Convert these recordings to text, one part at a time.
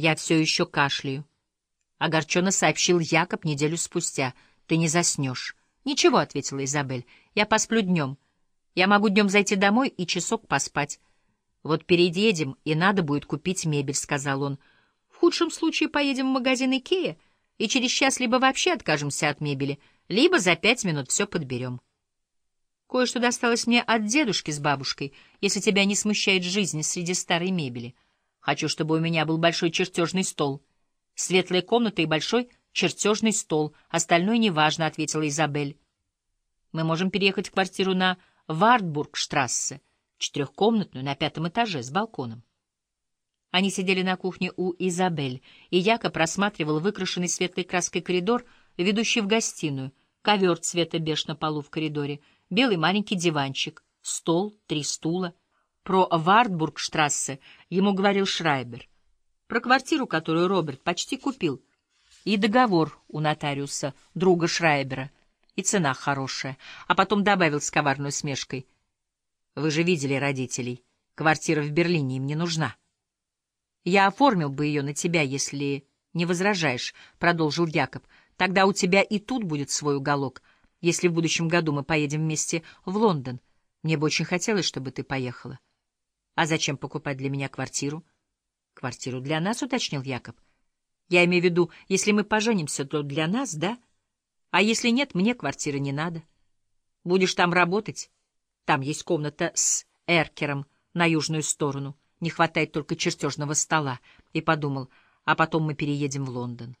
Я все еще кашляю. Огорченно сообщил Якоб неделю спустя. Ты не заснешь. Ничего, — ответила Изабель. Я посплю днем. Я могу днем зайти домой и часок поспать. Вот переедем, и надо будет купить мебель, — сказал он. В худшем случае поедем в магазин Икея и через час либо вообще откажемся от мебели, либо за пять минут все подберем. Кое-что досталось мне от дедушки с бабушкой, если тебя не смущает жизнь среди старой мебели. Хочу, чтобы у меня был большой чертежный стол, светлая комната и большой чертежный стол. Остальное неважно, — ответила Изабель. Мы можем переехать в квартиру на Вартбургштрассе, четырехкомнатную на пятом этаже с балконом. Они сидели на кухне у Изабель, и Яко просматривал выкрашенный светлой краской коридор, ведущий в гостиную, ковер цвета беж на полу в коридоре, белый маленький диванчик, стол, три стула. Про Вартбургштрассе ему говорил Шрайбер. Про квартиру, которую Роберт почти купил, и договор у нотариуса, друга Шрайбера, и цена хорошая, а потом добавил с коварной смешкой. «Вы же видели родителей. Квартира в Берлине им не нужна». «Я оформил бы ее на тебя, если не возражаешь», — продолжил Якоб. «Тогда у тебя и тут будет свой уголок, если в будущем году мы поедем вместе в Лондон. Мне бы очень хотелось, чтобы ты поехала». «А зачем покупать для меня квартиру?» «Квартиру для нас», — уточнил Якоб. «Я имею в виду, если мы поженимся, то для нас, да? А если нет, мне квартиры не надо. Будешь там работать? Там есть комната с эркером на южную сторону». Не хватает только чертежного стола. И подумал, а потом мы переедем в Лондон.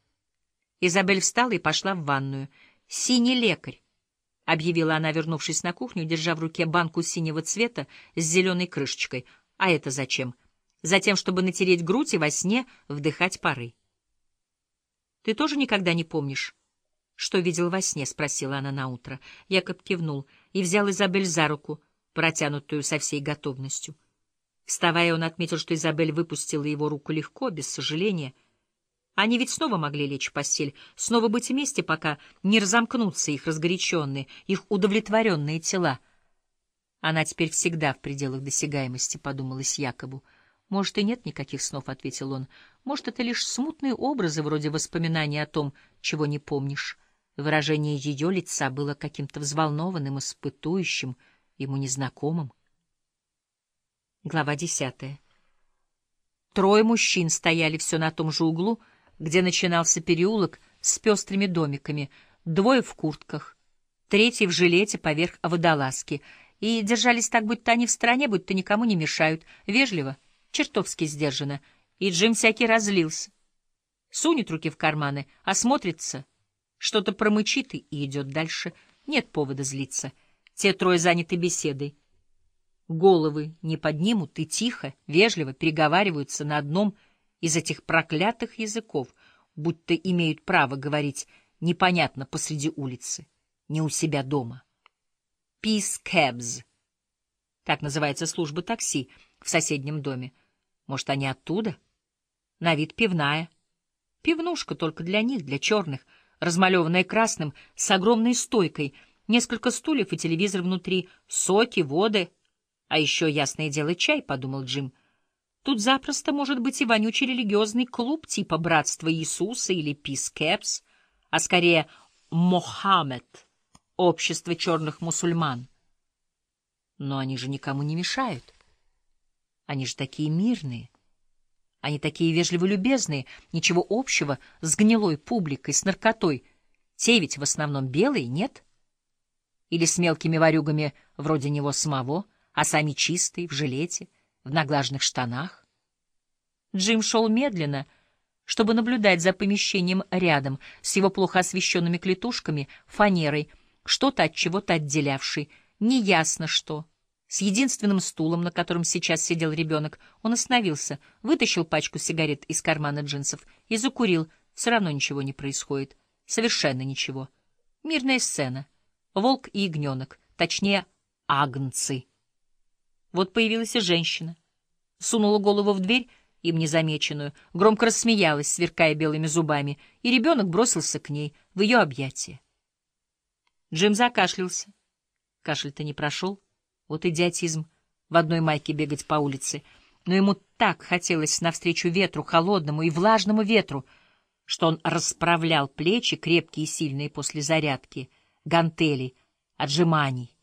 Изабель встала и пошла в ванную. «Синий лекарь», — объявила она, вернувшись на кухню, держа в руке банку синего цвета с зеленой крышечкой. «А это зачем?» «Затем, чтобы натереть грудь и во сне вдыхать пары». «Ты тоже никогда не помнишь?» «Что видел во сне?» — спросила она наутро. Якоб кивнул и взял Изабель за руку, протянутую со всей готовностью. Вставая, он отметил, что Изабель выпустила его руку легко, без сожаления. Они ведь снова могли лечь в постель, снова быть вместе, пока не разомкнутся их разгоряченные, их удовлетворенные тела. Она теперь всегда в пределах досягаемости, — подумалось Якобу. Может, и нет никаких снов, — ответил он. Может, это лишь смутные образы, вроде воспоминаний о том, чего не помнишь. Выражение ее лица было каким-то взволнованным, испытующим, ему незнакомым. Глава десятая. Трое мужчин стояли все на том же углу, где начинался переулок с пестрыми домиками, двое в куртках, третий в жилете поверх водолазки, и держались так, будто они в стороне, будто никому не мешают, вежливо, чертовски сдержанно, и Джим всякий разлился. Сунет руки в карманы, осмотрится, что-то промычит и идет дальше. Нет повода злиться. Те трое заняты беседой головы не поднимут и тихо, вежливо переговариваются на одном из этих проклятых языков, будто имеют право говорить непонятно посреди улицы, не у себя дома. Peace Cabs. Так называется служба такси в соседнем доме. Может, они оттуда? На вид пивная. Пивнушка только для них, для черных, размалеванная красным, с огромной стойкой, несколько стульев и телевизор внутри, соки, воды — а еще, ясное дело, чай, — подумал Джим. Тут запросто может быть и вонючий религиозный клуб типа Братства Иисуса или Caps, а скорее Мохаммед, общество черных мусульман. Но они же никому не мешают. Они же такие мирные. Они такие вежливо-любезные, ничего общего с гнилой публикой, с наркотой. Те ведь в основном белые, нет? Или с мелкими ворюгами вроде него самого — а сами чистые, в жилете, в наглаженных штанах. Джим шел медленно, чтобы наблюдать за помещением рядом с его плохо освещенными клетушками, фанерой, что-то от чего-то отделявшей, неясно что. С единственным стулом, на котором сейчас сидел ребенок, он остановился, вытащил пачку сигарет из кармана джинсов и закурил. Все равно ничего не происходит. Совершенно ничего. Мирная сцена. Волк и ягненок, точнее, агнцы. Вот появилась и женщина. Сунула голову в дверь, им незамеченную, громко рассмеялась, сверкая белыми зубами, и ребенок бросился к ней в ее объятия. Джим закашлялся. Кашель-то не прошел. Вот идиотизм в одной майке бегать по улице. но ему так хотелось навстречу ветру, холодному и влажному ветру, что он расправлял плечи, крепкие и сильные после зарядки, гантелей, отжиманий,